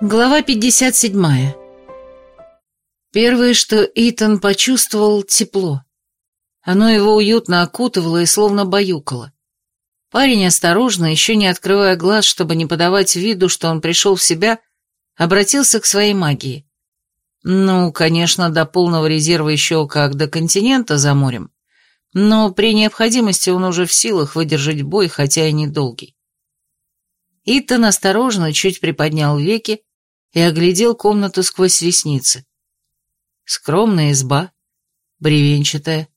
Глава 57. Первое, что Итан почувствовал, тепло. Оно его уютно окутывало и словно баюкало. Парень осторожно, еще не открывая глаз, чтобы не подавать виду, что он пришел в себя, обратился к своей магии. Ну, конечно, до полного резерва еще как до континента за морем, но при необходимости он уже в силах выдержать бой, хотя и недолгий. Итан осторожно чуть приподнял веки, и оглядел комнату сквозь ресницы. Скромная изба, бревенчатая,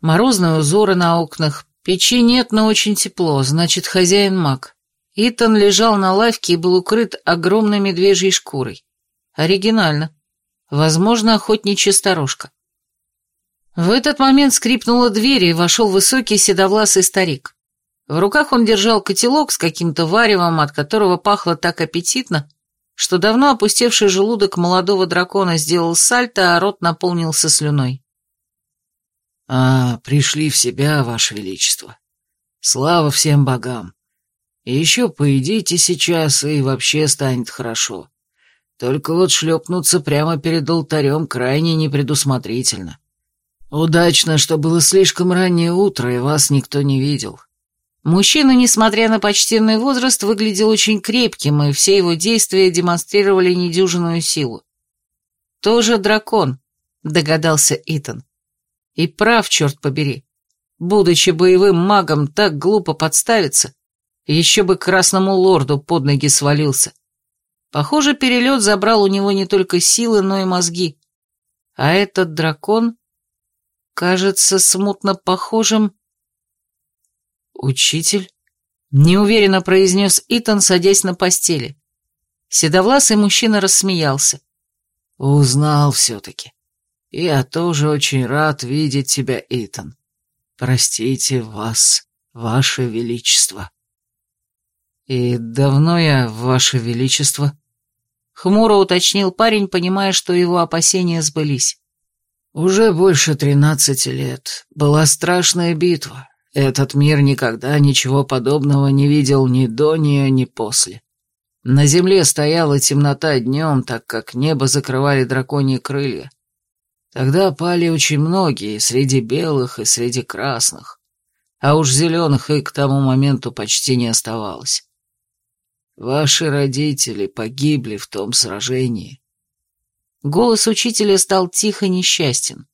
морозные узоры на окнах, печи нет, но очень тепло, значит, хозяин маг. Итан лежал на лавке и был укрыт огромной медвежьей шкурой. Оригинально. Возможно, охотничья сторожка. В этот момент скрипнула дверь, и вошел высокий седовласый старик. В руках он держал котелок с каким-то варевом, от которого пахло так аппетитно, что давно опустевший желудок молодого дракона сделал сальто, а рот наполнился слюной. «А, пришли в себя, Ваше Величество. Слава всем богам. Еще поедите сейчас, и вообще станет хорошо. Только вот шлепнуться прямо перед алтарем крайне непредусмотрительно. Удачно, что было слишком раннее утро, и вас никто не видел. Мужчина, несмотря на почтенный возраст, выглядел очень крепким, и все его действия демонстрировали недюжинную силу. «Тоже дракон», — догадался Итан. «И прав, черт побери. Будучи боевым магом, так глупо подставиться. Еще бы красному лорду под ноги свалился. Похоже, перелет забрал у него не только силы, но и мозги. А этот дракон кажется смутно похожим «Учитель?» — неуверенно произнес Итан, садясь на постели. Седовласый мужчина рассмеялся. «Узнал все-таки. Я тоже очень рад видеть тебя, Итан. Простите вас, ваше величество». «И давно я, ваше величество?» — хмуро уточнил парень, понимая, что его опасения сбылись. «Уже больше тринадцати лет. Была страшная битва. Этот мир никогда ничего подобного не видел ни до нее, ни после. На земле стояла темнота днем, так как небо закрывали драконьи крылья. Тогда пали очень многие, среди белых и среди красных. А уж зеленых и к тому моменту почти не оставалось. Ваши родители погибли в том сражении. Голос учителя стал тихо несчастен.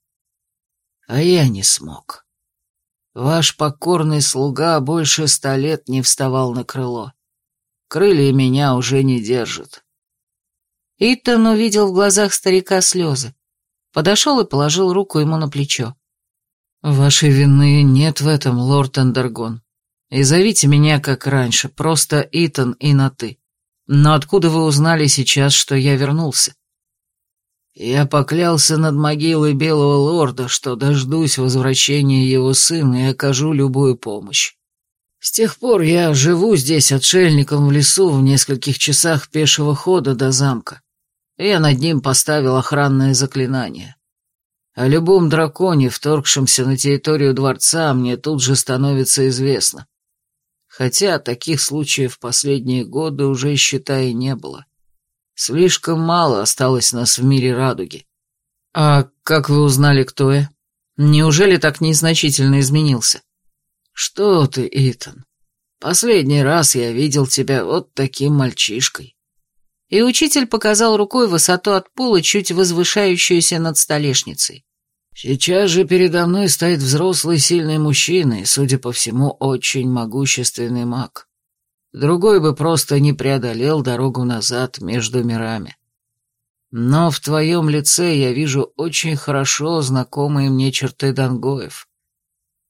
А я не смог. Ваш покорный слуга больше ста лет не вставал на крыло. Крылья меня уже не держат. Итан увидел в глазах старика слезы. Подошел и положил руку ему на плечо. «Вашей вины нет в этом, лорд Эндергон. И зовите меня, как раньше, просто Итан и на «ты». Но откуда вы узнали сейчас, что я вернулся?» Я поклялся над могилой Белого Лорда, что дождусь возвращения его сына и окажу любую помощь. С тех пор я живу здесь отшельником в лесу в нескольких часах пешего хода до замка. Я над ним поставил охранное заклинание. О любом драконе, вторгшемся на территорию дворца, мне тут же становится известно. Хотя таких случаев последние годы уже, считай, не было. Слишком мало осталось нас в мире радуги. А как вы узнали, кто я? Неужели так незначительно изменился? Что ты, Итан? Последний раз я видел тебя вот таким мальчишкой. И учитель показал рукой высоту от пола, чуть возвышающуюся над столешницей. Сейчас же передо мной стоит взрослый сильный мужчина и, судя по всему, очень могущественный маг. Другой бы просто не преодолел дорогу назад между мирами. Но в твоем лице я вижу очень хорошо знакомые мне черты Дангоев.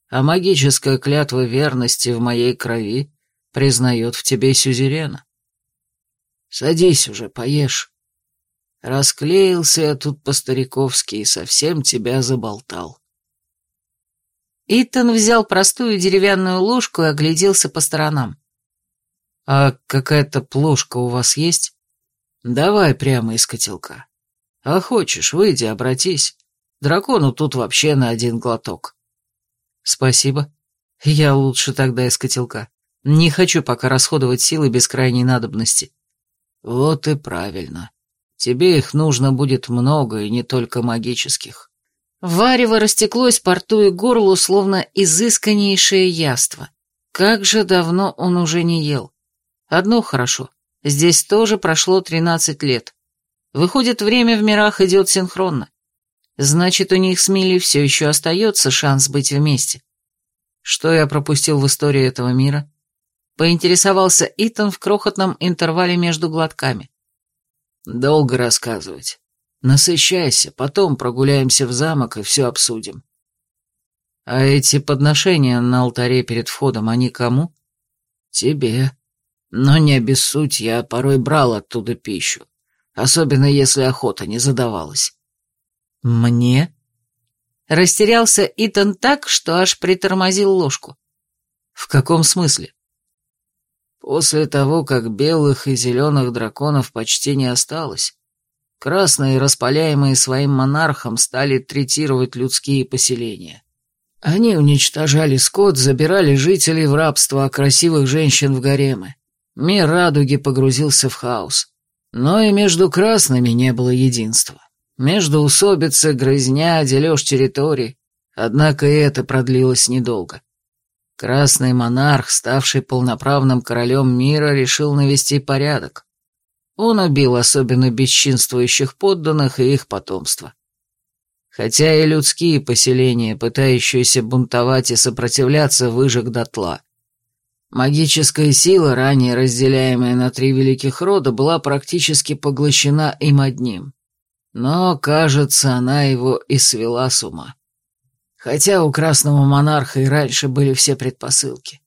А магическая клятва верности в моей крови признает в тебе сюзерена. Садись уже, поешь. Расклеился я тут по-стариковски и совсем тебя заболтал. Итан взял простую деревянную ложку и огляделся по сторонам. «А какая-то плошка у вас есть?» «Давай прямо из котелка. А хочешь, выйди, обратись. Дракону тут вообще на один глоток». «Спасибо. Я лучше тогда из котелка. Не хочу пока расходовать силы без крайней надобности». Вот и правильно. Тебе их нужно будет много, и не только магических. Варево растеклось по рту и горлу, словно изысканнейшее яство. Как же давно он уже не ел. Одно хорошо. Здесь тоже прошло тринадцать лет. Выходит, время в мирах идет синхронно. Значит, у них с Милли все еще остается шанс быть вместе. Что я пропустил в истории этого мира? Поинтересовался Итан в крохотном интервале между глотками. Долго рассказывать. Насыщайся, потом прогуляемся в замок и все обсудим. А эти подношения на алтаре перед входом, они кому? Тебе. Но не обессудь, я порой брал оттуда пищу, особенно если охота не задавалась. Мне? Растерялся Итан так, что аж притормозил ложку. В каком смысле? После того, как белых и зеленых драконов почти не осталось, красные, распаляемые своим монархом, стали третировать людские поселения. Они уничтожали скот, забирали жителей в рабство, а красивых женщин в гаремы. Мир радуги погрузился в хаос. Но и между красными не было единства. Между усобицы, грызня, дележ территорий. Однако и это продлилось недолго. Красный монарх, ставший полноправным королем мира, решил навести порядок. Он убил особенно бесчинствующих подданных и их потомство. Хотя и людские поселения, пытающиеся бунтовать и сопротивляться, выжег дотла. Магическая сила, ранее разделяемая на три великих рода, была практически поглощена им одним. Но, кажется, она его и свела с ума. Хотя у красного монарха и раньше были все предпосылки.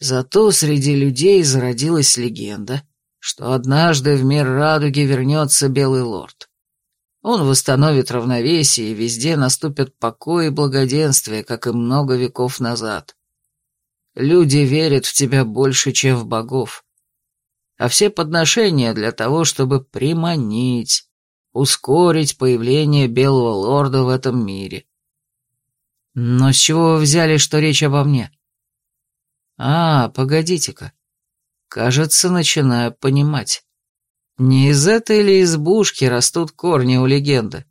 Зато среди людей зародилась легенда, что однажды в мир радуги вернется Белый Лорд. Он восстановит равновесие, и везде наступят покой и благоденствие, как и много веков назад. Люди верят в тебя больше, чем в богов. А все подношения для того, чтобы приманить, ускорить появление Белого Лорда в этом мире. Но с чего вы взяли, что речь обо мне? А, погодите-ка. Кажется, начинаю понимать. Не из этой ли избушки растут корни у легенды?